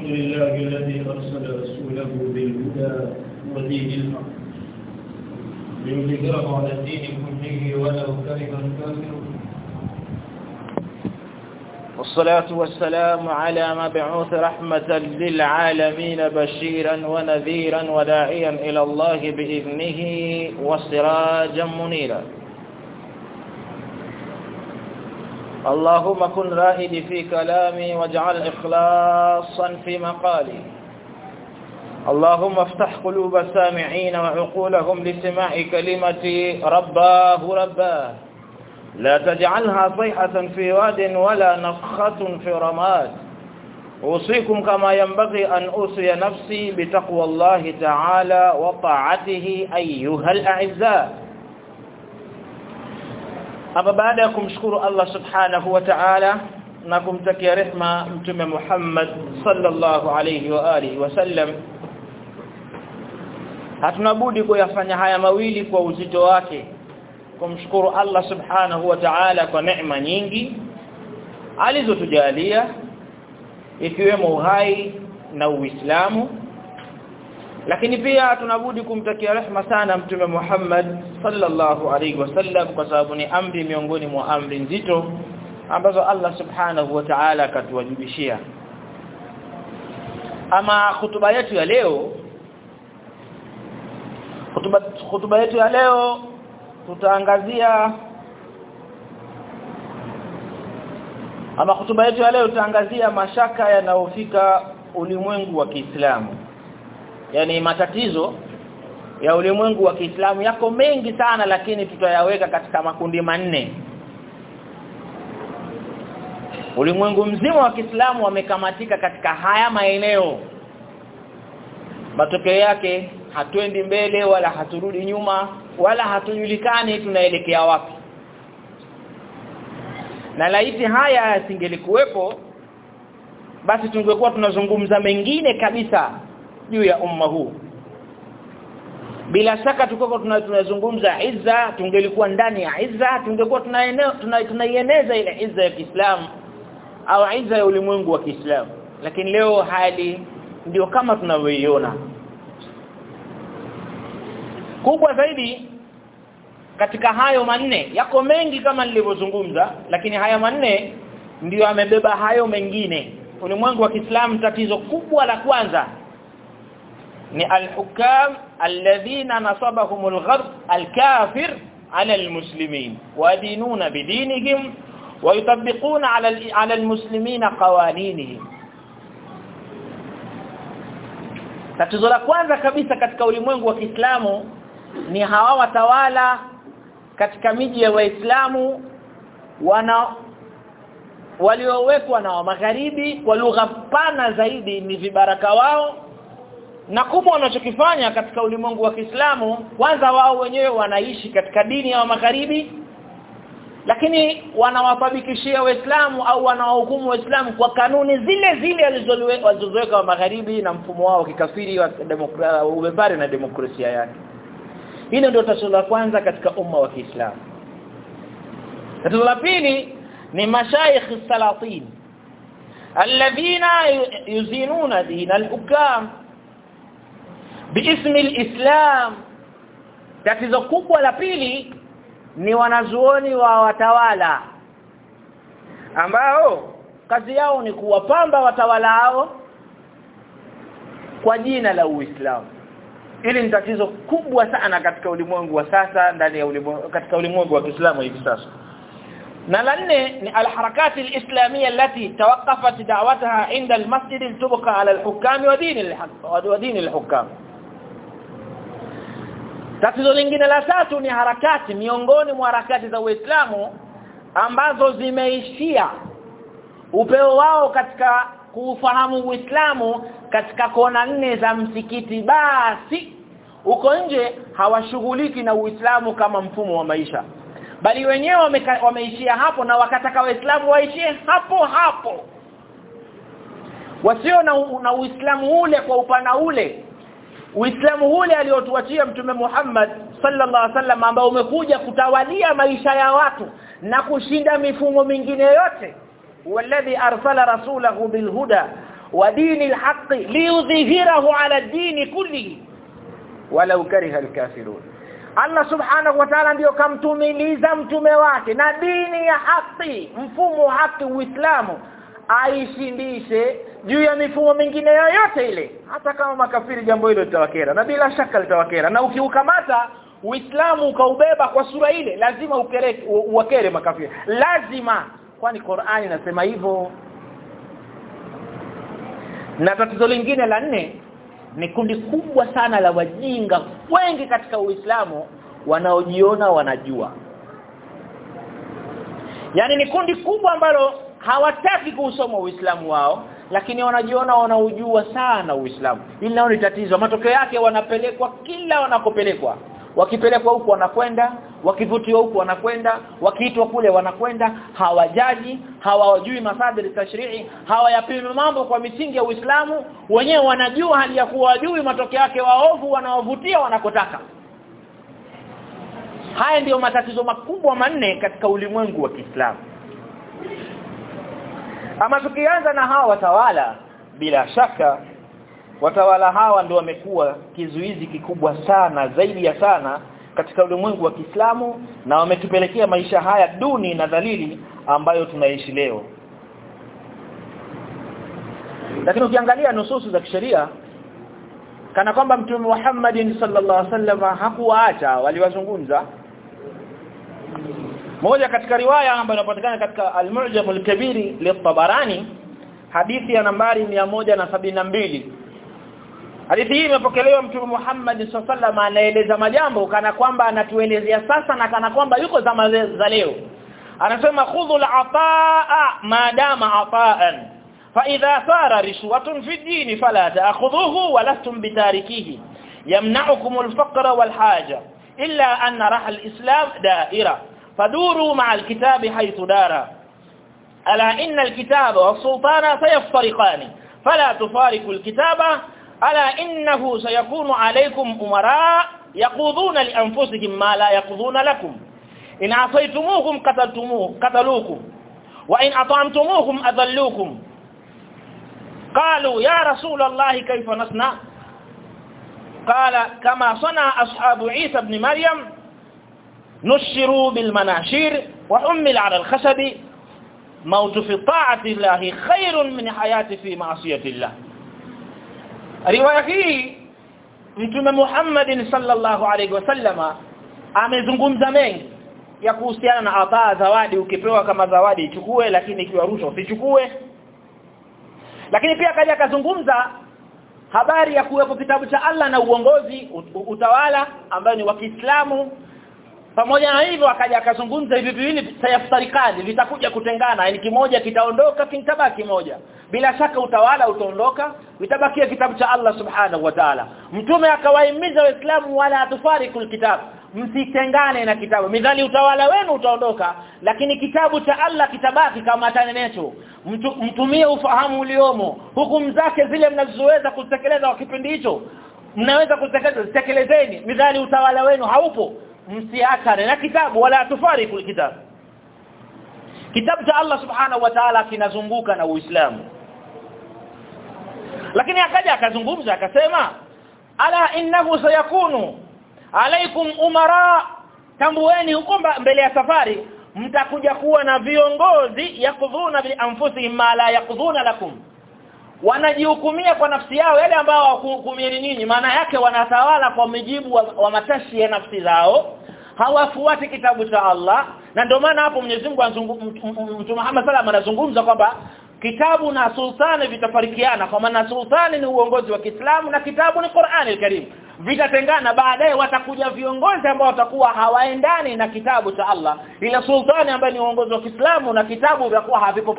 الحمد لله الذي أرسل رسوله بالهدى ودين الحق. ليظهره على الدين كله ولو كره الكافرون والصلاة والسلام على مبعوث رحمة للعالمين بشيرا ونذيرا وداعيا إلى الله بإذنه وسراجا منيرا. اللهم كن رائدي في كلامي واجعل إخلاصا في مقالي. اللهم افتح قلوب السامعين وعقولهم لسماع كلمتي. رباه رباه. لا تجعلها صيحة في واد ولا نفخة في رماد. أوصيكم كما ينبغي أن أوصي نفسي بتقوى الله تعالى وطاعته أيها الأعزاء. Hapa baada ya kumshukuru Allah Subhanahu wa Ta'ala na kumtakia rehma Mtume Muhammad sallallahu alayhi wa alihi wasallam hatuna budi kuyafanya haya mawili kwa uzito wake kumshukuru Allah Subhanahu wa Ta'ala kwa neema nyingi alizotujalia ikiwemo uhai na Uislamu lakini pia tunabudi kumtakia rehma sana mtume Muhammad sallallahu alaihi wasallam kwa sababu ni amri miongoni mwa amri nzito ambazo Allah subhanahu wa ta'ala akatuwajibishia. Ama hutuba yetu ya leo hutuba hutuba yetu ya leo tutaangazia ama hutuba yetu ya leo tutaangazia mashaka yanayofika ulimwengu wa Kiislamu yani matatizo ya ulimwengu wa Kiislamu yako mengi sana lakini tutayaweka katika makundi manne. Ulimwengu mzima wa Kiislamu wamekamatika katika haya maeneo. Matokeo yake hatuendi mbele wala haturudi nyuma wala hatujulikani tunaelekea wapi. Na laiti haya yasingelikuwepo basi tungekuwa tunazungumza mengine kabisa juu ya umma huu. Bila shaka tukoko tunazungumza izza tungelikuwa ndani ya izza tungekuwa tunaieneza ile izza ya Kiislamu au izza ya ulimwengu wa Kiislamu. Lakini leo hali ndio kama tunavyoiona. Kubwa zaidi katika hayo manne yako mengi kama nilivyozungumza lakini haya manne ndiyo amebeba hayo mengine. Ulimwengu wa Kiislamu tatizo kubwa la kwanza ni al-hukam alladhina nasabahum al-gharb al-kafir ala al-muslimin wadinuna bidinihim ويطبقون على على المسلمين قوانينهم tatizo la kwanza kabisa katika ulimwengu wa Kiislamu ni hawa watawala katika miji ya Waislamu wana waliowekwa na wa magharibi kwa lugha pana zaidi ni vibaraka wao na kubwa wanachokifanya katika ulimwengu wa Kiislamu kwanza wao wenyewe wanaishi katika dini ya magharibi lakini wanawafabikishia waislamu au wanawahukumu waislamu kwa kanuni zile zile alizozoeka wa magharibi na mfumo wao kikafiri wa demokrasia na demokrasia yake. Hilo ndio tatizo la kwanza katika umma wa Kiislamu. Tatizo la pili ni mashaikh salatin alladhina yuzinuna din al-hukam biismi alislam tatizo kubwa la pili ni wanazuoni wa watawala ambao kazi yao ni kuwapamba watawala hao kwa jina la Uislamu. Ili ni tatizo kubwa sana katika ulimwengu wa sasa ndani ya ulimwengu katika ulimwengu wa Kiislamu hivi sasa. Na la nne ni alharakati alislamia lati tawakafat da'wataha inda almasjid tubqa ala alhukami wa dini alhaq wa dini alhukam. Tatizo lingine la tatu ni harakati. Miongoni mwa harakati za Uislamu ambazo zimeishia upeo wao katika kufahamu Uislamu katika kona nne za msikiti basi uko nje hawashughuliki na Uislamu kama mfumo wa maisha. Bali wenyewe wameishia hapo na wakataka waislamu waishie hapo hapo. Wasio na, na Uislamu ule kwa upana ule Uislamu ule aliotuachia Mtume Muhammad sallallahu alaihi wasallam ambao umekuja kutawalia maisha ya watu na kushinda mifumo mingine yote. Walladhi arsala rasulahu bilhuda wa dini haqqi liyudhhirahu ala dini kullihi walau kariha alkafirun. Allah subhanahu wa ta'ala ndio kamtumiliza mtume wake. Na dini ya haki mfumo haki Uislamu aishindishe juu ya mifumo mingine yoyote ile. Hata kama makafiri jambo hilo litawakera na bila shaka litawakera. Na ukiukamata Uislamu ukaubeba kwa sura ile lazima ukere uwakere makafiri. Lazima! Kwani Qur'ani nasema hivyo? Na tatizo lingine la nne ni kundi kubwa sana la wajinga wengi katika Uislamu wanaojiona wanajua. Yani ni kundi kubwa ambalo hawataki kusoma Uislamu wao lakini wanajiona wanaujua sana Uislamu. Ili nao ni tatizo. Matokeo yake wanapelekwa kila wanakopelekwa. Wakipelekwa huku wanakwenda wakivutiwa huku wanakwenda wakiitwa kule wanakwenda hawajaji hawajui masadiri tashrii hawayapimi mambo kwa misingi ya Uislamu. Wenyewe wanajua hali ya kuwa wajui matokeo yake waovu wanaovutia wanakotaka. Haya ndiyo matatizo makubwa manne katika ulimwengu wa Kiislamu ama tukianza na hawa watawala bila shaka watawala hawa ndio wamekuwa kizuizi kikubwa sana zaidi ya sana katika ulimwengu wa Kiislamu na wametupelekea maisha haya duni na dhalili ambayo tunaishi leo. Lakini ukiangalia nususu za kisheria kana kwamba mtume Muhammadin sallallahu alaihi wasallam hakuwaacha waliwazungumza moja katika riwaya ambayo inapatikana katika al-Mu'jam al-Kabir li-Tabarani hadithi ya nambari mbili Hadithi hii imepokelewa Mtume Muhammad SAW anaeleza majambo kana kwamba anatuelezea sasa na kana kwamba yuko zama za leo. Anasema khudhu al-ataa madama ataan fa idha sara rishwatun fi ad-din fala ta'khudhuhu wa lastum bitarikihi yamna'ukum al-faqra wal-haja illa anna rah al-islam da'ira faduru ma'a al-kitabi haythu dara ala inna al-kitaba was-sultana sayaftariqani fala tufariqu al-kitaba ala innahu sayakunu alaykum umara yaquduna li anfusihim ma la yaquduna lakum in asaytumuhum qataltumuhum qataluukum wa in at'amtumuhum adallukum qalu ya rasul allah kayfa nasna qala kama sana ashabu isa ibn maryam nushiru bil manashir wa ummil ala al khasabi موت في طاعه الله خير من حياه في معصيه الله riwaya hii mtume Muhammad sallallahu alaihi wasallama amezungumza mengi ya kuhusiana na ataa zawadi ukipewa kama zawadi ichukue lakini ikiwa rushwa usichukue lakini pia kaja akazungumza habari ya kuwepo kitabu cha Allah na uongozi utawala ambayo ni wa Kiislamu pamoja na hivyo akaja akazungumza hivi viwili sayaftarikani vitakuja kutengana. Yani kimoja kitaondoka kitabaki moja. Bila shaka utawala utaondoka vitabakia kitabu cha Allah subhanahu wa ta'ala. Mtume akawahimiza waislamu wala atufarikul kitab msitengane na kitabu. Midhali utawala wenu utaondoka lakini kitabu cha Allah kitabaki kama atanenecho Mtu, mtumie ufahamu uliomo hukumu zake zile mnazoweza kutekeleza kwa kipindi hicho mnaweza kutekeleza tekelezeni. Midhali utawala wenu haupo msiachane na kitabu wala tufariku kitabu. Kitabu cha Allah subhanahu wa ta'ala kinazunguka na Uislamu. Lakini akaja akazungumza akasema ala innahu sayakunu alaikum umara tambueni huko mbele ya safari mtakuja kuwa na viongozi yakudhuna bi anfusihim ma la yakudhuna lakum wanajihukumia kwa nafsi yao yale ambao hawakuhukumieni nyinyi maana yake wanatawala kwa mujibu wa, wa matashi ya nafsi zao hawafuati kitabu cha Allah. Na ndio maana hapo Mwenyezi Mungu Mtume Muhammad sallam anazungumza kwamba kitabu na sultani vitafarikiana kwa maana sultani ni uongozi wa Kiislamu na kitabu ni Qur'ani al-Karim vitatengana baadaye watakuja viongozi ambao watakuwa hawaendani na kitabu cha Allah ila sultani ambaye ni uongozi wa Kiislamu na kitabu vitakuwa haviko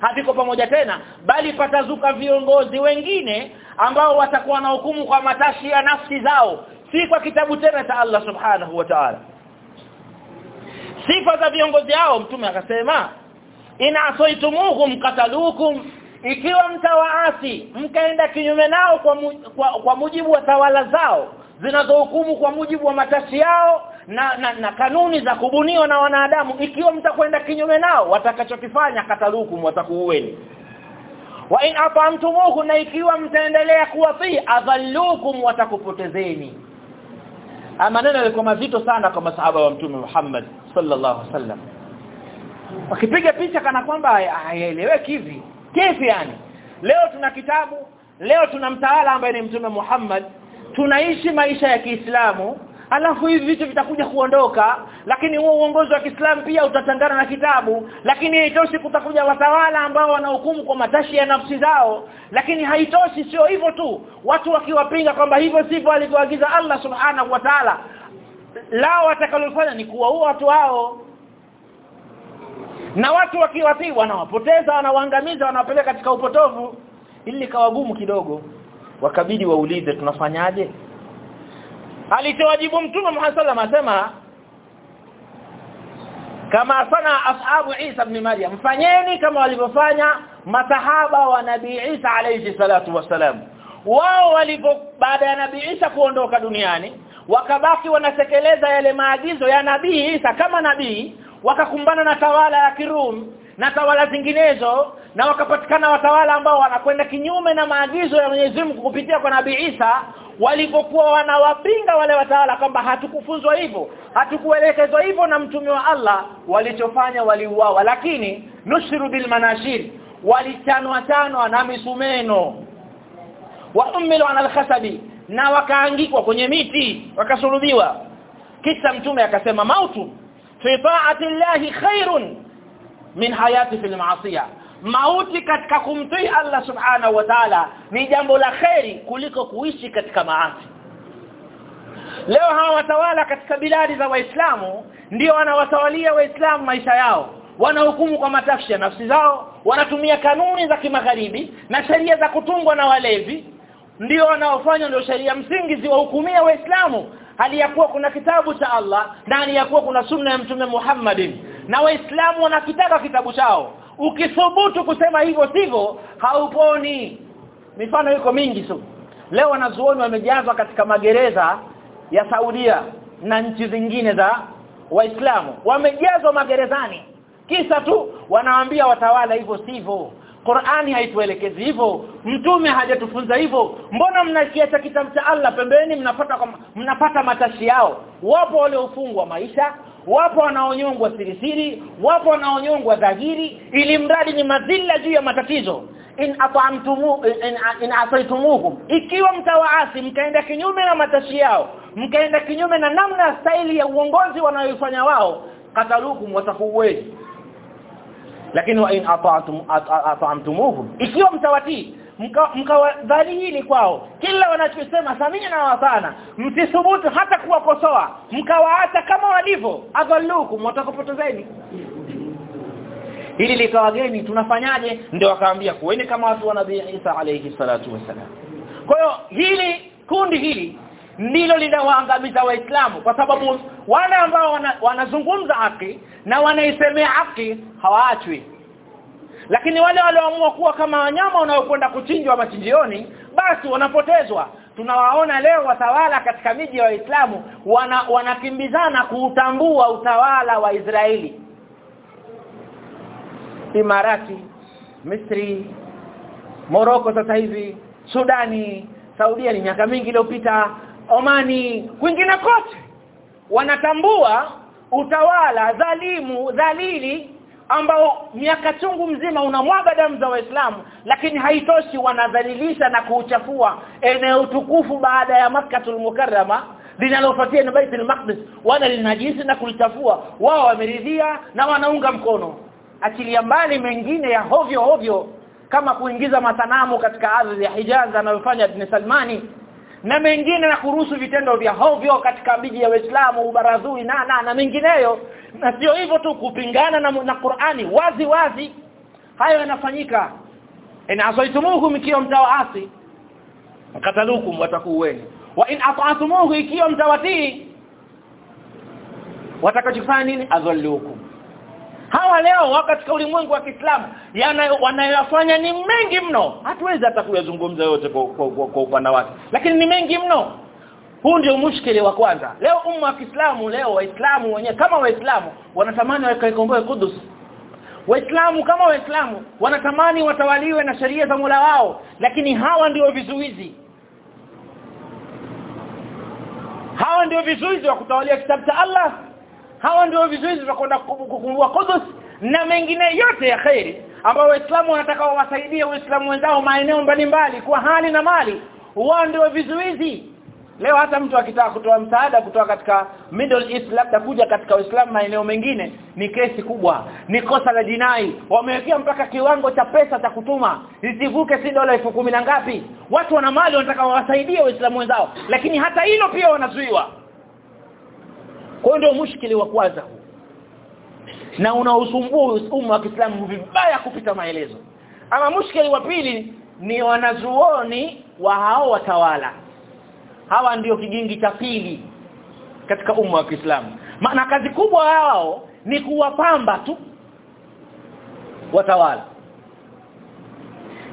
haviko pamoja tena bali patazuka viongozi wengine ambao watakuwa na hukumu kwa matashi ya nafsi zao. Si kwa kitabu tena cha Allah subhanahu wa ta'ala. Sifa za viongozi hao mtume akasema ina asaitumuhum qatalukum ikiwa mtawaasi mkaenda kinyume nao kwa, mu, kwa, kwa mujibu wa tawala zao zinazohukumu kwa mujibu wa matashi yao na, na, na kanuni za kubuniwa na wanadamu ikiwa mtakwenda kinyume nao watakachokifanya katalukum watakuueni. Wa in atamtumuhu na ikiwa mtaendelea kuwatii adhallukum watakupotezeni. Maneno yalikuwa mazito sana kwa masahaba wa mtume Muhammad sallallahu alaihi wasallam wakipiga picha kana kwamba haieleweki hivi. Kesi yani. Leo tuna kitabu leo tuna mtawala ambaye ni mtume Muhammad. Tunaishi maisha ya Kiislamu alafu hivi vitu vitakuja kuondoka lakini huo uongozi wa Kiislamu pia utatangana na kitabu. Lakini haitoshi kutakuja watawala ambao wanahukumu kwa matashi ya nafsi zao. Lakini haitoshi sio hivyo tu. Watu wakiwapinga kwamba hivyo sivyo alivyoagiza Allah subhanahu wa ta'ala lao watakalofanya ni kuwaua watu hao na watu wakiwatii wanawapoteza wanawaangamiza wanawapeleka katika upotovu. Ili kawagumu kidogo wakabidi waulize tunafanyaje? Alichowajibu mtume Muhammad sallam asema kama sana ashabu Isa ibn Maryam fanyeni kama walivyofanya masahaba wa nabii Isa alayhi salatu wasalam wao walipo baada ya nabii Isa kuondoka duniani wakabaki wanatekeleza yale maagizo ya nabii Isa kama nabii wakakumbana na tawala ya Kirum na tawala zinginezo na wakapatikana watawala ambao wanakwenda kinyume na maagizo ya Mwenyezi Mungu kupitia kwa Nabii Isa walipokuwa wanawapinga wale watawala kwamba hatukufunzwa hivyo hatukuelekezwa hivyo na mtume wa Allah walichofanya waliuawa. Lakini nushiru bil manashir walichanwa chanwa na misumeno. Wa umilu ala al na wakaangikwa kwenye miti wakasulubiwa. Kisha mtume akasema mautu fi ta'ati llahi khairun min hayati fil ma'siyah. Mauti katika kumtii Allah subhanahu wa ta'ala ni jambo la kheri kuliko kuishi katika maasi. Leo hawa watawala katika biladi za waislamu ndio wanawatawalia waislamu maisha yao. Wanahukumu kwa matafshi ya nafsi zao wanatumia kanuni za kimagharibi na sheria za kutungwa na walevi. Ndio wanaofanya ndio sheria msingi ziwahukumia waislamu hali ya kuwa kuna kitabu cha Allah na hali ya kuwa kuna sunna ya mtume Muhammadin. Na waislamu wanakitaka kitabu chao. Ukithubutu kusema hivyo sivyo hauponi. Mifano iko mingi tu. Leo wanazuoni wamejazwa katika magereza ya Saudia na nchi zingine za waislamu. Wamejazwa magerezani. Kisa tu wanawaambia watawala hivyo sivyo Qur'ani haituelekezi hivyo. Mtume hajatufunza hivyo. Mbona mnakiacha kitabu cha Allah pembeni mnapata mnapata matashi yao? Wapo waliofungwa maisha wapo wanaonyongwa sirisiri wapo wanaonyongwa dhahiri ili mradi ni madhila juu ya matatizo. In ata'amtumu in, in ikiwa mtawaasi mkaenda kinyume na matashi yao mkaenda kinyume na namna staili ya uongozi wanayoifanya wao katalukum watakuweni lakini wa in ata'tum ata'tumuhum ikiwa mtawatii mkawadhalili kwao kila wanachosema samina na wasana msithubutu hata kuwakosoa mkawaacha kama walivyo. Adhallukum watakupotezeni hili likawageni tunafanyaje? Ndio wakaambia kuweni kama watu wa nabii Isa alayhi salatu wasalam kwa hiyo hili kundi hili ndilo linawaangamiza waislamu kwa sababu wale ambao wana, wanazungumza haki na wanaisemea haki hawaachwi. Lakini wale walioamua kuwa kama wanyama wanaokwenda kuchinjwa machinjioni basi wanapotezwa. Tunawaona leo watawala katika miji ya Waislamu wana, wanakimbizana kuutambua utawala wa Israeli. Imarati Misri Morocco sasa hivi Sudani Saudia ni miaka mingi iliyopita Omani kwingine kote. Wanatambua utawala dhalimu dhalili ambao miaka chungu mzima unamwaga damu za waislamu lakini haitoshi wanadhalilisha na kuuchafua eneo tukufu baada ya Makkatul Mukarrama linalofuatia ni Baitul Maqdis. Wana linajisi na kulichafua. Wao wameridhia na wanaunga mkono. Achilia mbali mengine ya hovyo hovyo kama kuingiza masanamu katika ardhi ya Hijaz anayofanya Ibn Salmani na mengine na kuruhusu vitendo vya hovyo katika miji ya Uislamu ubaradhui na na, na mengineyo. Na sio hivyo tu kupingana na, na Qur'ani wazi wazi. Hayo yanafanyika. In asaitumuhu ikiwa mtawaasi katalukum watakuweni wa in ata'tumuhu ikiwa mtawatii watakachofanya nini? Adhallukum hawa leo wako katika ulimwengu wa Kiislamu. Wanayofanya ni mengi mno. Hatuwezi hata kuyazungumza yote kwa, kwa, upana wake. Lakini ni mengi mno. Huu ndio mushkili wa kwanza. Leo umma wa Kiislamu leo waislamu wenyewe kama waislamu wanatamani wakaikomboe Kudus. Waislamu kama waislamu wanatamani watawaliwe na sheria za Mola wao. Lakini hawa ndio vizuizi. Hawa ndio vizuizi wa kutawalia kitabu cha Allah hawa ndio vizuizi vya kwenda kukumbua Qudus na mengine yote ya khairi ambao waislamu wanataka wawasaidie waislamu wenzao maeneo mbalimbali kwa hali na mali. Wao ndio vizuizi. Leo hata mtu akitaka kutoa msaada kutoka katika Middle East labda kuja katika Uislamu maeneo mengine ni kesi kubwa ni kosa la jinai. Wamewekea mpaka kiwango cha pesa cha kutuma zisivuke si dola elfu na ngapi. Watu wana mali wanataka wawasaidie waislamu wenzao lakini hata hilo pia wanazuiwa kwa ndio mushkili wa kwanza huu. Na unausumbua umma wa Kiislamu vibaya kupita maelezo. Ama mushkili wa pili ni wanazuoni wa hao watawala. Hawa ndiyo kigingi cha pili katika umma wa Kiislamu. Maana kazi kubwa yao ni kuwapamba tu watawala.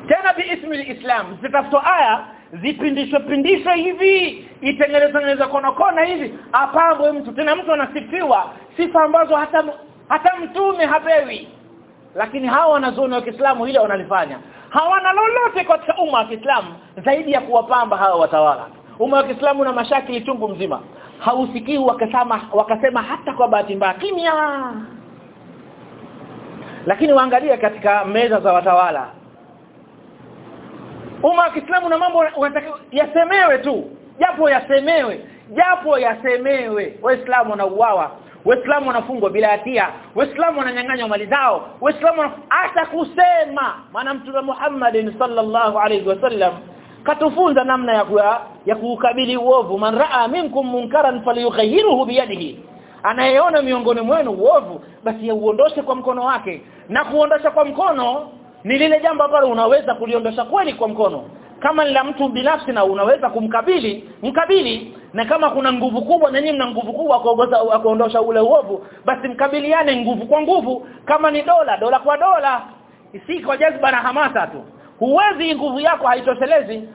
Tena biismi islam zitafutwa aya zipindishwe pindishwe hivi itengenezwe kona kona hivi apambwe mtu. Tena mtu anasifiwa. Sifa ambazo hata hata mtume hapewi. Lakini hawa wanazoona wa Kiislamu ile wanalifanya. Hawana lolote katika umma wa Kiislamu zaidi ya kuwapamba hawa watawala. Umma wa Kiislamu na mashakili chungu mzima. Hausikii wakasema wakasema hata kwa bahati mbaya kimya. Lakini waangalie katika meza za watawala. Umma wa Kiislamu na mambo yasemewe tu japo yasemewe japo yasemewe. Waislamu wanauawa waislamu wanafungwa bila hatia waislamu wananyang'anywa mali zao waislamu hata kusema maana mtume Muhammad sallallahu alaihi wasallam katufunza namna ya kuwa, ya kuukabili uovu. Man raa minkum munkaran falyughayyiruhu biyadihi. Anayeona miongoni mwenu uovu basi uondoshe kwa mkono wake. Na kuondosha kwa mkono ni lile jambo ambalo unaweza kuliondosha kweli kwa mkono kama la mtu binafsi na unaweza kumkabili mkabili. Na kama kuna nguvu kubwa na nyinyi mna nguvu kubwa kuongoza kuondosha ule uovu basi mkabiliane nguvu kwa nguvu. Kama ni dola dola kwa dola. Si kwa jazba na hamasa tu. Huwezi nguvu yako haitoshelezi.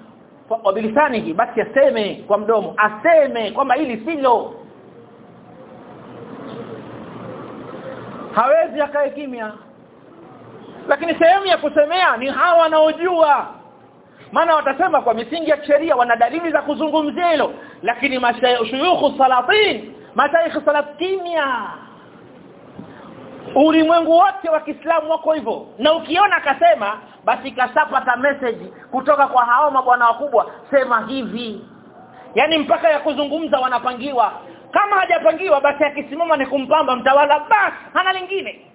Wabilisanihi basi aseme kwa mdomo. Aseme kwamba hili silo. Hawezi akae kimya. Lakini sehemu ya kusemea ni hawa wanaojua maana watasema kwa misingi ya sheria wana dalili za kuzungumzia hilo. Lakini mashayikhu salatin mashayikh salat kimya. Ulimwengu wote wa Kiislamu wako hivyo. Na ukiona akasema basi kasapata message kutoka kwa hao mabwana wakubwa sema hivi. Yani mpaka ya kuzungumza wanapangiwa. Kama hajapangiwa basi akisimama ni kumpamba mtawala basi hana lingine.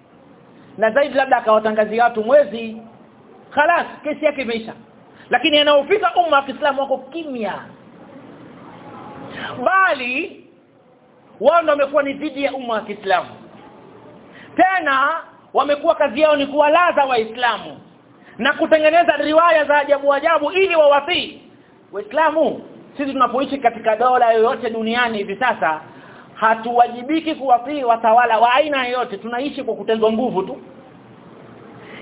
Na zaidi labda akawatangazia watu mwezi. Khalas kesi yake imeisha lakini anaofika umma wa Kiislamu wako kimya. Bali wao ndio wamekuwa ni dhidi ya umma wa Kiislamu. Tena wamekuwa kazi yao ni kuwalaza waislamu na kutengeneza riwaya za ajabu ajabu ili wawatii. Waislamu sisi tunapoishi katika dola yoyote duniani hivi sasa hatuwajibiki kuwatii watawala wa aina yoyote. Tunaishi kwa kutenzwa nguvu tu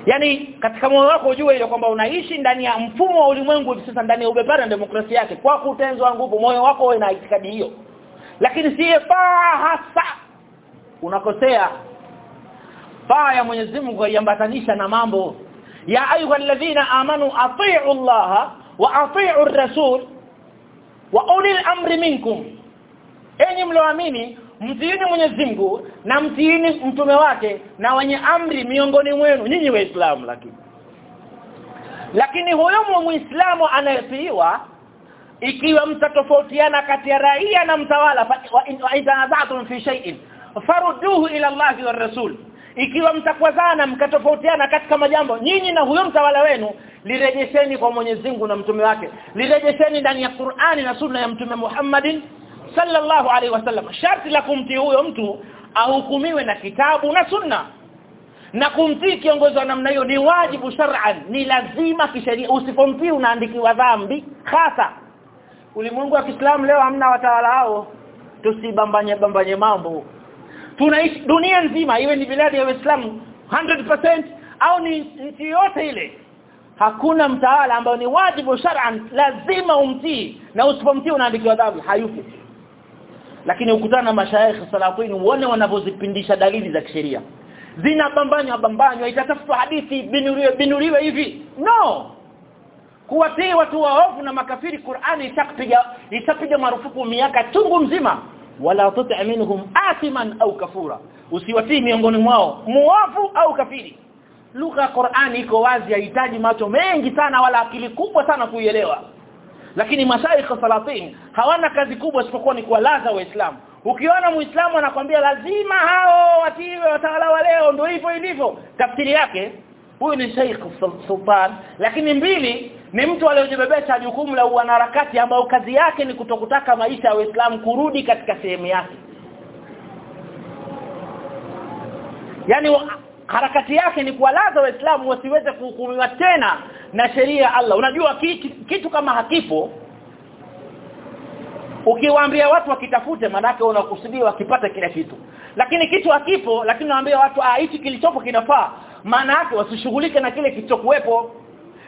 yani katika moyo wako ujue ile kwamba unaishi ndani ya mfumo wa ulimwengu hivi sasa ndani ya ubepari na demokrasia yake. Kwa kutenzwa nguvu moyo wako uwe na itikadi hiyo. Lakini si faa hasa unakosea. Faa ya Mwenyezi Mungu aiambatanisha na mambo. Ya ayyuhalladhina amanu atii'u Allah wa atii'u ar-rasul wa ulil amri minkum. Enyi mlioamini mtiini Mwenyezi Mungu na mtiini mtume wake na wenye amri miongoni mwenu. Nyinyi waislamu lakini. Lakini huyo muislamu anayetiiwa ikiwa mtatofautiana kati ya raia na mtawala wa idanazatum fi shay'in farudduhu ila Allahi wa rasul. Ikiwa mtakwazana mkatofautiana katika majambo nyinyi na huyo mtawala wenu lirejesheni kwa Mwenyezi Mungu na mtume wake. Lirejesheni ndani ya Qur'ani na sunna ya mtume Muhammadin sallallahu alaihi wasallam. Sharti la kumtii huyo mtu ahukumiwe na kitabu na sunna. Na kumtii kiongozi wa namna hiyo ni wajibu shar'an ni lazima kisheria. Usipomtii unaandikiwa dhambi hasa ulimwengu wa Kiislamu leo hamna watawala hao. Tusibambanye bambanye mambo. Tunaishi dunia nzima iwe ni biladi ya Uislamu 100% au ni nchi yote ile. Hakuna mtawala ambao ni wajibu shar'an lazima umtii. Na usipomtii unaandikiwa dhambi hayupo lakini ukutana na mashaikh salafin uone wanavyozipindisha dalili za kisheria. Zinabambanywa bambanywa itatafutwa hadithi binuriwe binuriwe hivi. No! Kuwatii watu waovu na makafiri Qur'ani itakupiga itapiga marufuku miaka chungu mzima. Wala tuti minhum athiman au kafura. Usiwatii miongoni mwao muovu au kafiri. Lugha ya Qur'ani iko wazi haihitaji macho mengi sana wala akili kubwa sana kuielewa lakini mashaikh salatin hawana kazi kubwa isipokuwa ni kuwalaza waislamu. Ukiona muislamu anakwambia lazima hao watiwe watawala wa leo ndio hivyo ilivyo. Tafsiri yake huyu ni Sheikh Sultan. Lakini mbili ni mtu aliyojibebesha jukumu la wanaharakati ambao kazi yake ni kutokutaka maisha ya Uislamu kurudi katika sehemu yake. Yani harakati yake ni kuwalaza waislamu wasiweze kuhukumiwa tena na sheria ya Allah. Unajua kitu, kama hakipo ukiwaambia watu wakitafute manake unakusudia wakipata kila kitu. Lakini kitu hakipo lakini unaambia watu ah hichi kilichopo kinafaa maana yake wasishughulike na kile kilichokuwepo.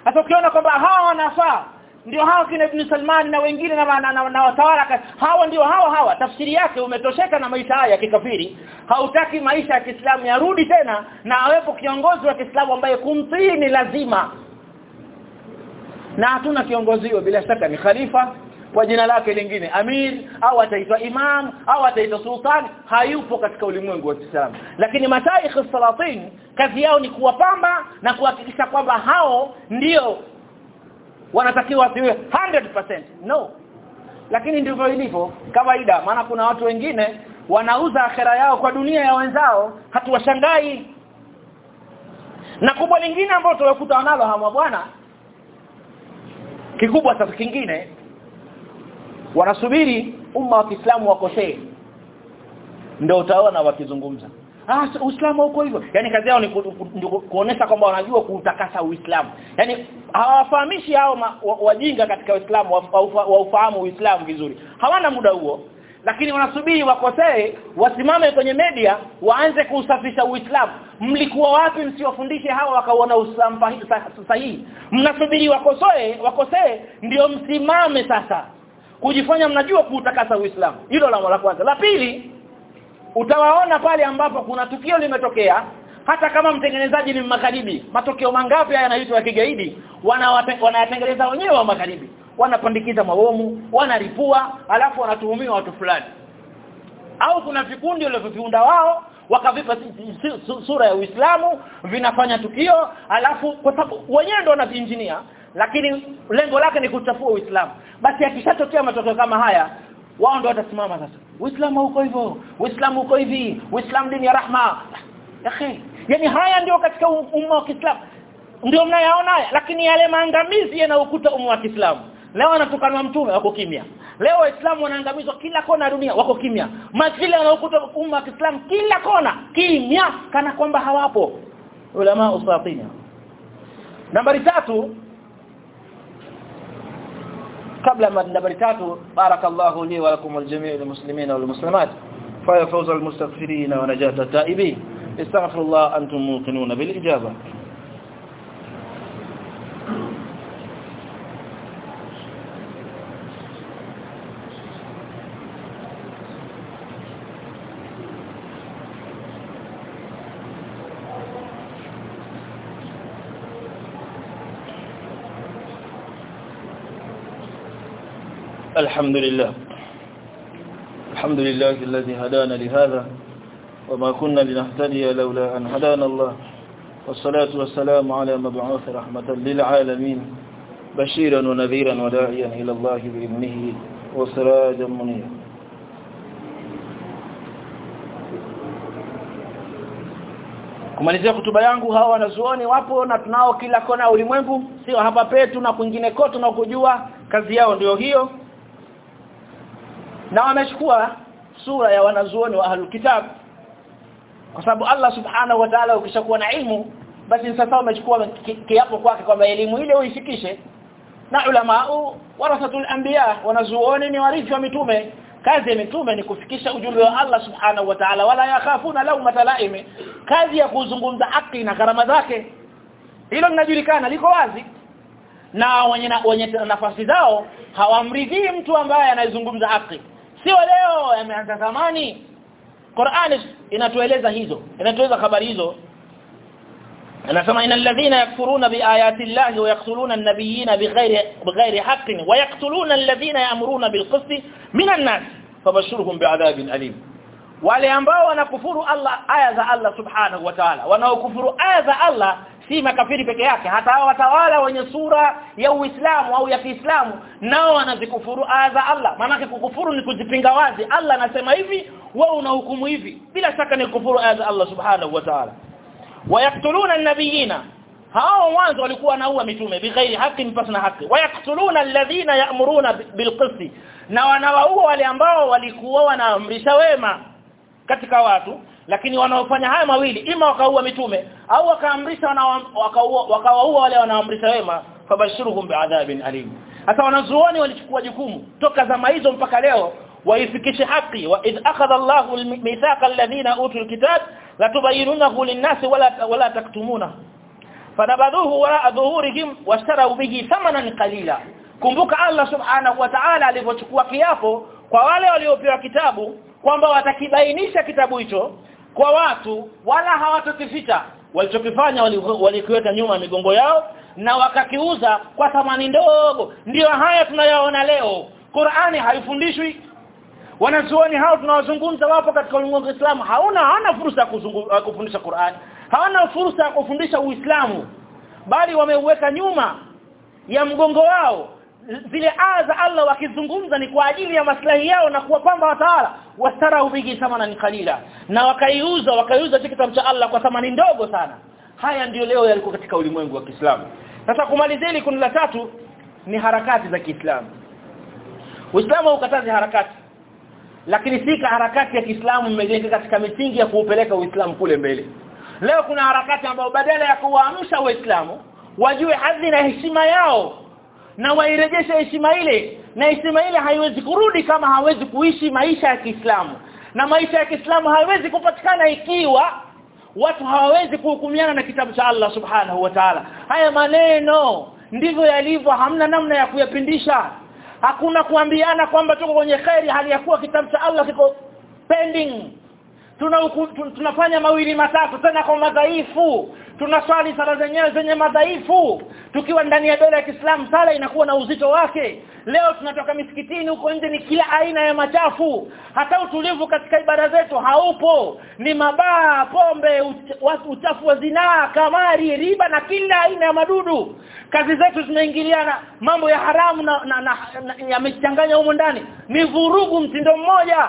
Sasa ukiona kwamba hawa wanafaa ndio hawa kina Ibn Salman na wengine na, na, na, na watawala hawa ndio hawa hawa. Tafsiri yake umetosheka na maisha haya ya kikafiri. Hautaki maisha ya Kiislamu yarudi tena na awepo kiongozi wa Kiislamu ambaye kumtii ni lazima na hatuna kiongozi huyo bila shaka ni khalifa kwa jina lake lingine amir au ataitwa imam au ataitwa sultan hayupo katika ulimwengu wa Kiislamu. Lakini mataikh salatin kazi yao ni kuwapamba na kuhakikisha kwamba hao ndio wanatakiwa ziwe 100% no. Lakini ndivyo ilivyo kawaida maana kuna watu wengine wanauza akhera yao kwa dunia ya wenzao hatuwashangai. Na kubwa lingine ambalo tulikuta nalo hawa bwana kikubwa sasa kingine wanasubiri umma wa Kiislamu wakosee. Ndio utaona wakizungumza. Ah Uislamu uko hivyo. Yani kazi yao ni ku, ku, ku, kuonesha kwamba wanajua kuutakasa Uislamu. Yani hawafahamishi hao wajinga katika Uislamu waufahamu Uislamu vizuri. Hawana muda huo lakini wanasubiri wakosee wasimame kwenye media waanze kuusafisha Uislamu. Mlikuwa wapi msiwafundishe hawa wakaona Uislamu sahihi? Mnasubiri wakosoe wakosee ndio msimame sasa kujifanya mnajua kuutakasa Uislamu. Hilo la la kwanza. La pili utawaona pale ambapo kuna tukio limetokea hata kama mtengenezaji ni magharibi. Matokeo mangapi haya yanaitwa ya kigaidi? Wanayatengeneza wenyewe wa magharibi wanapandikiza mabomu wanaripua alafu wanatuhumiwa watu fulani. Au kuna vikundi walivyoviunda wao wakavipa sura ya Uislamu vinafanya tukio alafu kwa sababu wenyewe ndio wanaviinjinia lakini lengo lake ni kuchafua Uislamu. Basi akishatokea matokeo kama haya wao ndio watasimama sasa. Uislamu uko hivyo Uislamu uko hivi Uislamu dini ya rahma. Yaani haya ndio katika umma wa Kiislamu. Ndio mnayaona lakini yale maangamizi yanaokuta umma wa Kiislamu leo anatukanwa mtume wako kimya leo waislamu wanaangamizwa kila kona ya dunia wako kimya mazile wanaokuta umma wa Kiislamu kila kona kimya kana kwamba hawapo ulama usatina nambari tatu قبل ما نبر تاتو بارك الله لي ولكم والجميع المسلمين والمسلمات فيا فوز المستغفرين ونجاة التائبين استغفر الله أنتم موقنون بالإجابة الحمد لله الحمد لله الذي هدانا لهذا وما كنا لنهتدي لولا ان هدانا الله والصلاه والسلام على مبعوث رحمه للعالمين بشيرا ونذيرا وداعيا الى الله بإذنه وسراجا منيرا kumalizia kutuba yangu hawa wanazuoni wapo na tunao kila kona ulimwengu sio hapa petu na kwingine kote na kujua kazi yao ndio hiyo na wamechukua sura ya wanazuoni wa ahlul kitab. Kwa sababu Allah subhanahu wa ta'ala ukishakuwa na ilmu basi sasa wamechukua kiapo kwake kwamba elimu ile uifikishe. Na ulama warasatul anbiya wanazuoni ni warithi wa mitume. Kazi ya mitume ni kufikisha ujumbe wa Allah subhanahu wa ta'ala. Wala yakhafuna law matalaimi kazi ya kuzungumza haki na karama zake. Hilo linajulikana liko wazi. Na wenye na, wenye nafasi zao hawamridhii mtu ambaye anayezungumza haki sio leo yameanza zamani Qur'ani inatueleza hizo inatueleza habari hizo anasema inal ladhina yakfuruna biayati llahi wa yaqtuluna an-nabiyina bighairi bighairi haqqin wa yaqtuluna alladhina ya'muruna bilqisti minan nas fabashshirhum bi'adhabin alim wale ambao wanakufuru Allah aya za Allah subhanahu wa ta'ala wanaokufuru aya za Allah si makafiri peke yake hata hao watawala wenye sura ya Uislamu au ya Kiislamu nao wanazikufuru za Allah. Maana kukufuru ni kuzipinga wazi. Allah anasema hivi wewe unahukumu hivi. Bila shaka ni kufuru za Allah subhanahu wa ta'ala. Wayaktuluna an-nabiyina hao mwanzo walikuwa naua mitume bighairi haki mpasa na haki wayaktuluna alladhina ya'muruna bilqisti na wanawaua wale ambao walikuwa wanaamrisha wema katika watu lakini wanaofanya haya mawili ima wakaua mitume au wakaamrisha wakaua wakawaua wale wanaamrisha wema fabashiruhum bi'adhabin alim. Hata wanazuoni walichukua jukumu toka zama hizo mpaka leo waifikishe haki wa idh akhadha Allahu mithaqa alladhina utul kitab la tubayyinunahu lin-nasi wala wala taktumuna. Fanabadhuhu wara dhuhurihim washtaraw bihi thamanan qalila. Kumbuka Allah subhanahu wa ta'ala alivyochukua kiapo kwa wale waliopewa kitabu kwamba watakibainisha kitabu hicho kwa watu wala hawatokificha walichokifanya walikiweka nyuma migongo yao na wakakiuza kwa thamani ndogo. Ndio haya tunayaona leo. Qur'ani haifundishwi. Wanazuoni hao tunawazungumza wapo katika ulimwengu wa Uislamu hauna hana fursa ya kufundisha Qur'ani. Hawana fursa ya kufundisha Uislamu. Bali wameuweka nyuma ya mgongo wao zile aya za Allah wakizungumza ni kwa ajili ya maslahi yao na kuwapamba wataala wastarau bihi thamanan qalila. Na wakaiuza wakaiuza kitabu cha Allah kwa thamani ndogo sana. Haya ndiyo leo yalikuwa katika ulimwengu wa Kiislamu. Sasa kumalizeni kundi la tatu ni harakati za Kiislamu. Uislamu ukatazi harakati. Lakini si harakati ya Kiislamu imejenga katika misingi ya kuupeleka Uislamu kule mbele. Leo kuna harakati ambayo badala ya kuwaamsha Waislamu wajue hadhi na heshima yao na wairejeshe heshima ile na heshima ile haiwezi kurudi kama hawezi kuishi maisha ya Kiislamu. Na maisha ya Kiislamu haiwezi kupatikana ikiwa watu hawawezi kuhukumiana na kitabu cha Allah subhanahu wa ta'ala. Haya maneno ndivyo yalivyo hamna namna ya kuyapindisha. Hakuna kuambiana kwamba tuko kwenye khairi hali ya kuwa kitabu cha Allah kiko pending. Tuna tunafanya mawili matatu tena kwa madhaifu tunaswali sala zenyewe zenye madhaifu. Tukiwa ndani ya dola ya Kiislamu sala inakuwa na uzito wake. Leo tunatoka misikitini huko nje ni kila aina ya machafu. Hata utulivu katika ibada zetu haupo. Ni mabaa pombe uchafu wa zinaa kamari riba na kila aina ya madudu. Kazi zetu zinaingiliana. Mambo ya haramu na, na, na, na yamechanganya humo ndani. Ni vurugu mtindo mmoja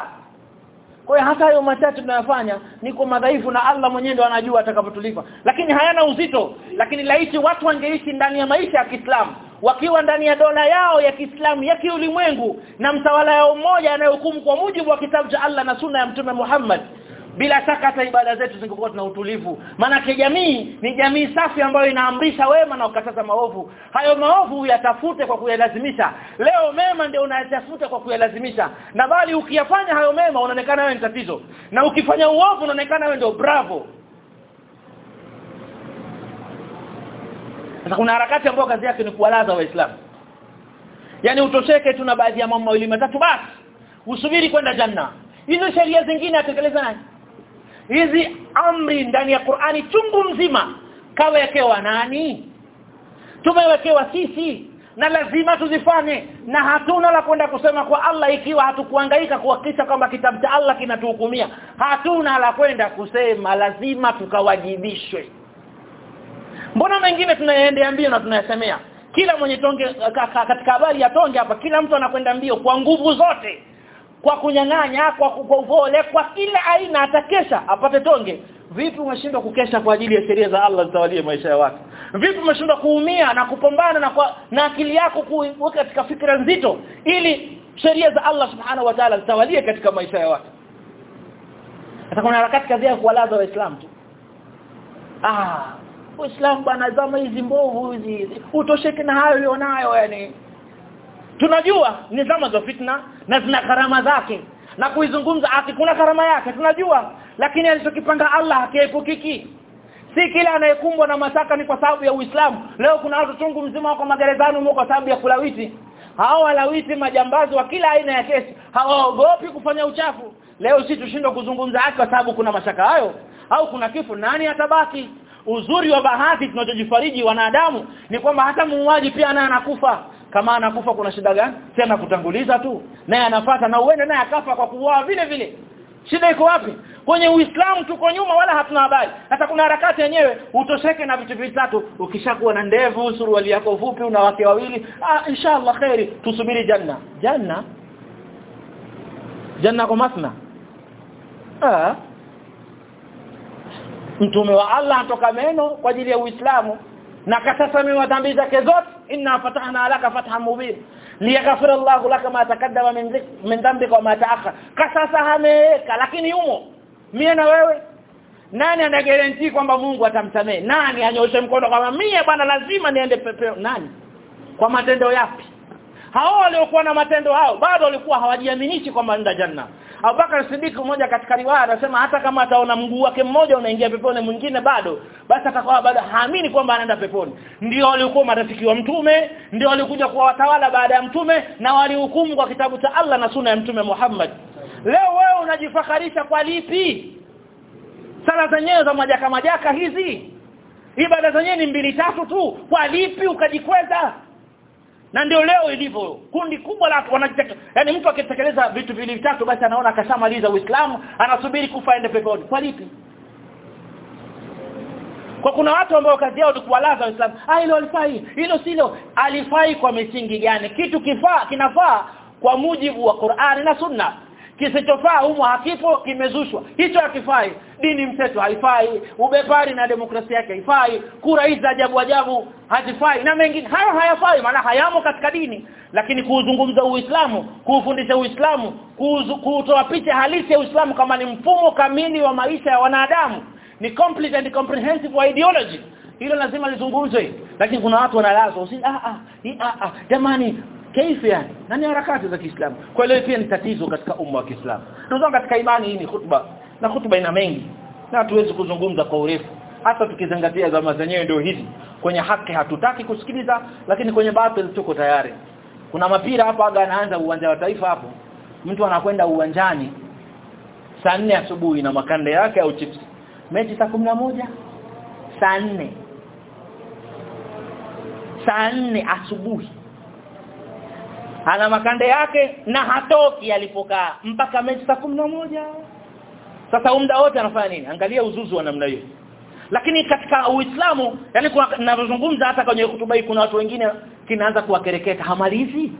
kwa hiyo hata hayo matatu tunayofanya ni kwa madhaifu na Allah mwenyewe ndo anajua atakapotulipa. Lakini hayana uzito. Lakini laiti watu wangeishi ndani ya maisha ya Kiislamu wakiwa ndani ya dola yao ya Kiislamu ya kiulimwengu na mtawala yao mmoja anayehukumu kwa mujibu wa kitabu cha Allah na sunna ya Mtume Muhammad bila shaka hata ibada zetu zingekuwa tuna utulivu. Maana jamii ni jamii safi ambayo inaamrisha wema na kukataza maovu. Hayo maovu yatafute kwa kuyalazimisha. Leo mema ndio unayatafuta kwa kuyalazimisha. Na bali ukiyafanya hayo mema unaonekana wewe ni tatizo. Na ukifanya uovu unaonekana wewe ndio bravo. Sasa kuna harakati ambayo kazi yake ni kuwalaza waislamu. Yani utosheke tuna baadhi ya mambo mawili matatu basi. Usubiri kwenda janna hizo sheria zingine atekeleza nani hizi amri ndani ya Qur'ani chungu mzima. Kawekewa nani? Tumewekewa sisi. Na lazima tuzifanye. Na hatuna la kwenda kusema kwa Allah ikiwa hatukuhangaika kuhakikisha kwamba kitabu cha Allah kinatuhukumia. Hatuna la kwenda kusema. Lazima tukawajibishwe. Mbona mengine tunayaendea mbio na tunayasemea? Kila mwenye tonge katika habari ya tonge hapa kila mtu anakwenda mbio kwa nguvu zote kwa kunyang'anya kwa upole kwa kila aina atakesha apate tonge. Vipi umeshindwa kukesha kwa ajili ya sheria za Allah zitawalie maisha ya watu? Vipi umeshindwa kuumia na kupambana na kwa, na akili yako kuweka katika fikra nzito ili sheria za Allah subhanahu wa ta'ala zitawalie katika maisha ya watu? Atakuwa kuna harakati kadhaa ya kuwalaza waislamu tu. Ah Uislamu bwana zama hizi mbovu hizi utosheke na hayo ulionayo yani tunajua ni zama za fitna na zina karama zake. Na kuizungumza ati kuna karama yake tunajua. Lakini alichokipanga Allah hakiepukiki. Si kila anayekumbwa na masaka ni kwa sababu ya Uislamu. Leo kuna watu chungu mzima wako magerezani kwa sababu ya kulawiti. Hao walawiti majambazi wa kila aina ya kesi. Hawaogopi kufanya uchafu. Leo si tushindwe kuzungumza haki kwa sababu kuna mashaka hayo? Au kuna kifo? Nani atabaki? Uzuri wa bahati tunachojifariji wanadamu ni kwamba hata muuaji pia naye anakufa kama anakufa kuna shida gani? Tena kutanguliza tu. Naye anafata na uende naye akafa kwa kuuawa vile vile. Shida iko wapi? Kwenye uislamu tuko nyuma wala hatuna habari. Hata kuna harakati yenyewe utosheke na vitu vitatu. Ukishakuwa na ndevu suruali yako fupi una wake wawili. Ah inshallah khairi tusubiri janna. Janna? Janna kwa masna? Ah. Mtume wa Allah atoka meno kwa ajili ya Uislamu. Na katasamewa dhambi zake zote inna fatahna laka fathan mubin. Liyaghfira Allahu laka ma taqaddama min min dhanbika wa ma kasasa hameka lakini yumo mie na wewe. Nani ana guarantee kwamba Mungu atamsamehe? Nani anyoshe mkono kama mie bwana lazima niende pepeo nani? Kwa matendo yapi? Hao waliokuwa na matendo hao bado walikuwa hawajiaminishi kwamba nda janna Abubakar Siddiq mmoja katika riwaya anasema hata kama ataona mguu wake mmoja unaingia peponi mwingine bado basi atakuwa bado haamini kwamba anaenda peponi. Ndio waliokuwa marafiki wa mtume ndio walikuja kuwa watawala baada ya mtume na walihukumu kwa kitabu cha Allah na suna ya mtume Muhammad. Leo wewe unajifakarisha kwa lipi? Sala zenyewe za majaka majaka hizi ibada zenyewe ni mbili tatu tu kwa lipi ukajikweza na ndio leo ilivyo. Kundi kubwa la wanajitaka yani mtu akitekeleza vitu vile vitatu basi anaona akashamaliza Uislamu anasubiri kufa ende peponi. Kwa lipi? Kwa kuna watu ambao kazi yao ni kuwalaza Uislamu. Ah hilo alifai. Hilo silo. Alifai kwa misingi gani? Kitu kifaa kinafaa kwa mujibu wa Qur'ani na Sunna kisichofaa humo hakipo kimezushwa. Hicho hakifai. Dini mseto haifai. Ubepari na demokrasia yake haifai. Kura hizi ajabu ajabu hazifai. Na mengine hayo hayafai maana hayamo katika dini. Lakini kuuzungumza Uislamu kuufundisha Uislamu kuutoa picha halisi ya Uislamu kama ni mfumo kamili wa maisha ya wanadamu ni complete and comprehensive ideology. Hilo lazima lizungumzwe. Lakini kuna watu wanalazwa usi ah ah ah ah. Jamani kaifa yani? Nani harakati za Kiislamu. Kwa hiyo pia ni tatizo katika umma wa Kiislamu. Ndio katika imani hii ni khutba. Na khutba ina mengi. Na hatuwezi kuzungumza kwa urefu. Hata tukizingatia zama zenyewe ndio hizi. Kwenye haki hatutaki kusikiliza lakini kwenye batil tuko tayari. Kuna mapira hapa aga anaanza uwanja wa taifa hapo. Mtu anakwenda uwanjani saa nne asubuhi na makande yake au chips. Mechi saa moja? Saa 4 saa nne asubuhi ana makande yake na hatoki alipokaa mpaka mechi saa moja. Sasa umda wote anafanya nini? Angalia uzuzu wa namna hiyo. Lakini katika Uislamu yani ninazungumza hata kwenye hutuba hii kuna watu wengine kinaanza kuwakereketa. Hamalizi.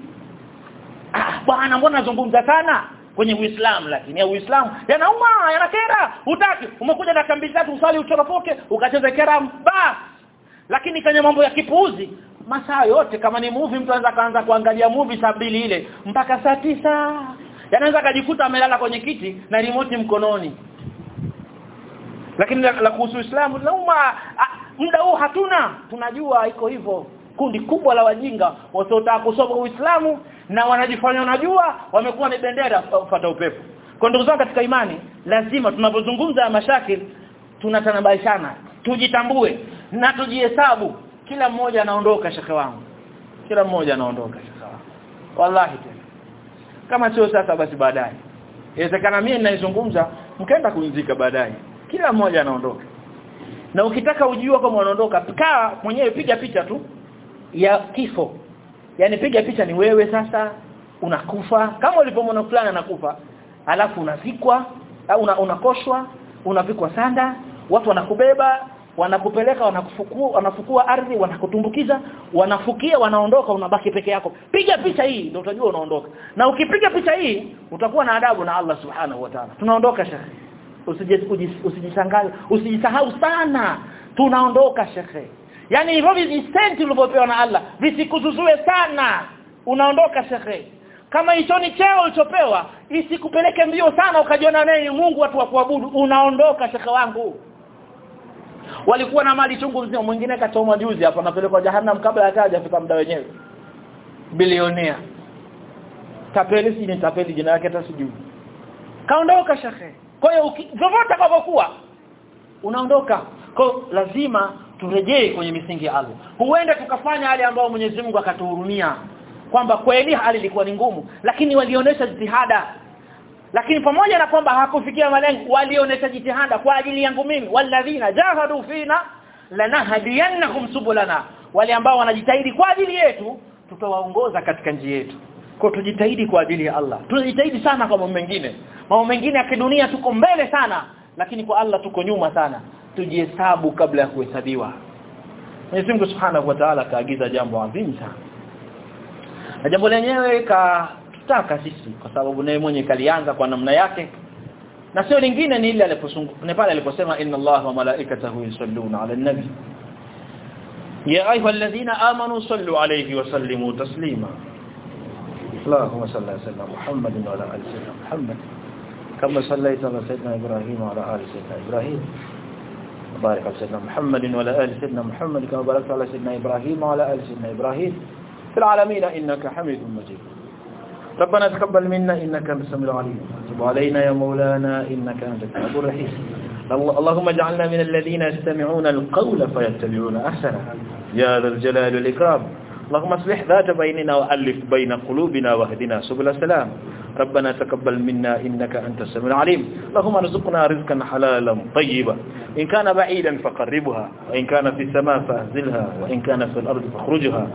Ah bwana mbona nazungumza sana kwenye Uislamu? Lakini Uislamu yanauma yanakera. Utaki umekuja na kambi zako usali utoropoke ukacheza keram bas! Lakini kwenye mambo ya kipuuzi masaa yote kama ni movie mtu anaweza kaanza kuangalia movie saa mbili ile mpaka saa tisa. Anaweza kujikuta amelala kwenye kiti na remote mkononi. Lakini la, kuhusu Uislamu nauma muda huu hatuna. Tunajua iko hivyo. Kundi kubwa la wajinga wasiotaka kusoma Uislamu na wanajifanya wanajua wamekuwa ni bendera fuata upepo. Kwa ndugu zangu katika imani lazima tunapozungumza ya mashakil tunatanabaishana tujitambue na tujihesabu kila mmoja anaondoka shekhe wangu. Kila mmoja anaondoka shekhe wangu. Wallahi tena. Kama sio sasa basi baadaye. Inawezekana mimi ninaizungumza mkaenda kunzika baadaye. Kila mmoja anaondoka. Na ukitaka ujue kama wanaondoka kaa mwenyewe piga picha tu ya kifo. Yani piga picha ni wewe sasa unakufa. Kama ulipomwona fulani anakufa alafu unazikwa au una, unakoshwa unavikwa sanda watu wanakubeba wanakupeleka wanakufukua wanafukua ardhi wanakutumbukiza wanafukia wanaondoka unabaki peke yako. Piga picha hii ndio utajua unaondoka. Na ukipiga picha hii utakuwa na adabu na Allah subhanahu wa ta'ala. Tunaondoka shekhe usijishangaze usijisahau sana. Tunaondoka shekhe yani hivyo visenti ulivyopewa na Allah visikuzuzue sana. Unaondoka shekhe kama hicho ni cheo ulichopewa isikupeleke mbio sana ukajiona naye Mungu watu wa kuabudu. Unaondoka shekhe wangu walikuwa na mali chungu mzima. Mwingine kachoma juzi hapa anapelekwa jahannam kabla hata hajafika muda wenyewe. Bilionea. Tapeli si ni tapeli jina yake hata sijui. Kaondoka shekhe. Kwa hiyo vyovyote kuwa unaondoka. Kwa lazima turejee kwenye misingi ya Allah. Huenda tukafanya yale ambayo Mwenyezi Mungu akatuhurumia kwamba kweli hali ilikuwa ni ngumu lakini walionyesha jitihada lakini pamoja na kwamba hakufikia malengo walionyesha jitihada kwa ajili yangu mimi. Walladhina jahadu fina lanahdiyannahum subulana. Wale ambao wanajitahidi kwa ajili yetu tutawaongoza katika njia yetu. Kwa tujitahidi kwa ajili ya Allah. Tunajitahidi sana kwa mambo mengine. Mambo mengine ya kidunia tuko mbele sana lakini kwa Allah tuko nyuma sana. Tujihesabu kabla ya kuhesabiwa. Mwenyezi Mungu Subhanahu wa Ta'ala kaagiza jambo adhimu sana. Na jambo lenyewe katutaka sisi kwa sababu naye mwenye kalianza kwa namna yake na sio lingine ni ile aliposema pale aliposema inna Allah wa malaikatahu yusalluna ala nabi ya ayyuhalladhina amanu sallu alayhi wa sallimu taslima اللهم صل على سيدنا محمد وعلى ال سيدنا محمد كما صليت على سيدنا إبراهيم وعلى ال سيدنا إبراهيم وبارك على سيدنا محمد وعلى ال سيدنا محمد كما باركت على سيدنا إبراهيم وعلى ال سيدنا إبراهيم في العالمين انك حميد مجيد ربنا تقبل منا إنك أنت السميع العليم. تب علينا يا مولانا إنك أنت التواب الرحيم. اللهم اجعلنا من الذين يستمعون القول فيتبعون احسنه يا ذا الجلال والإكرام. اللهم اصلح ذات بيننا وألف بين قلوبنا واهدنا سبل السلام. ربنا تقبل منا إنك أنت السميع العليم. اللهم ارزقنا رزقا حلالا طيبا. إن كان بعيدا فقربها وإن كان في السماء فأنزلها وإن كان في الأرض فاخرجها.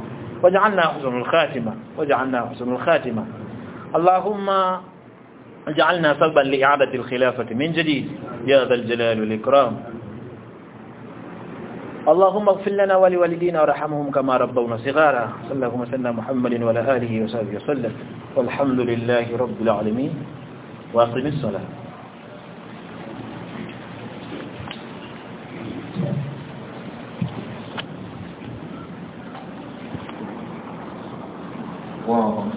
واجعلنا حسن الخاتمة. واجعلنا حسن الخاتمة. اللهم اجعلنا سببا لإعادة الخلافة من جديد. يا ذا الجلال والإكرام. اللهم اغفر لنا ولوالدينا وارحمهم كما ربونا صغارا. صلى الله وسلم محمد وعلى آله وصحبه وسلم. والحمد لله رب العالمين. وأقم الصلاة الله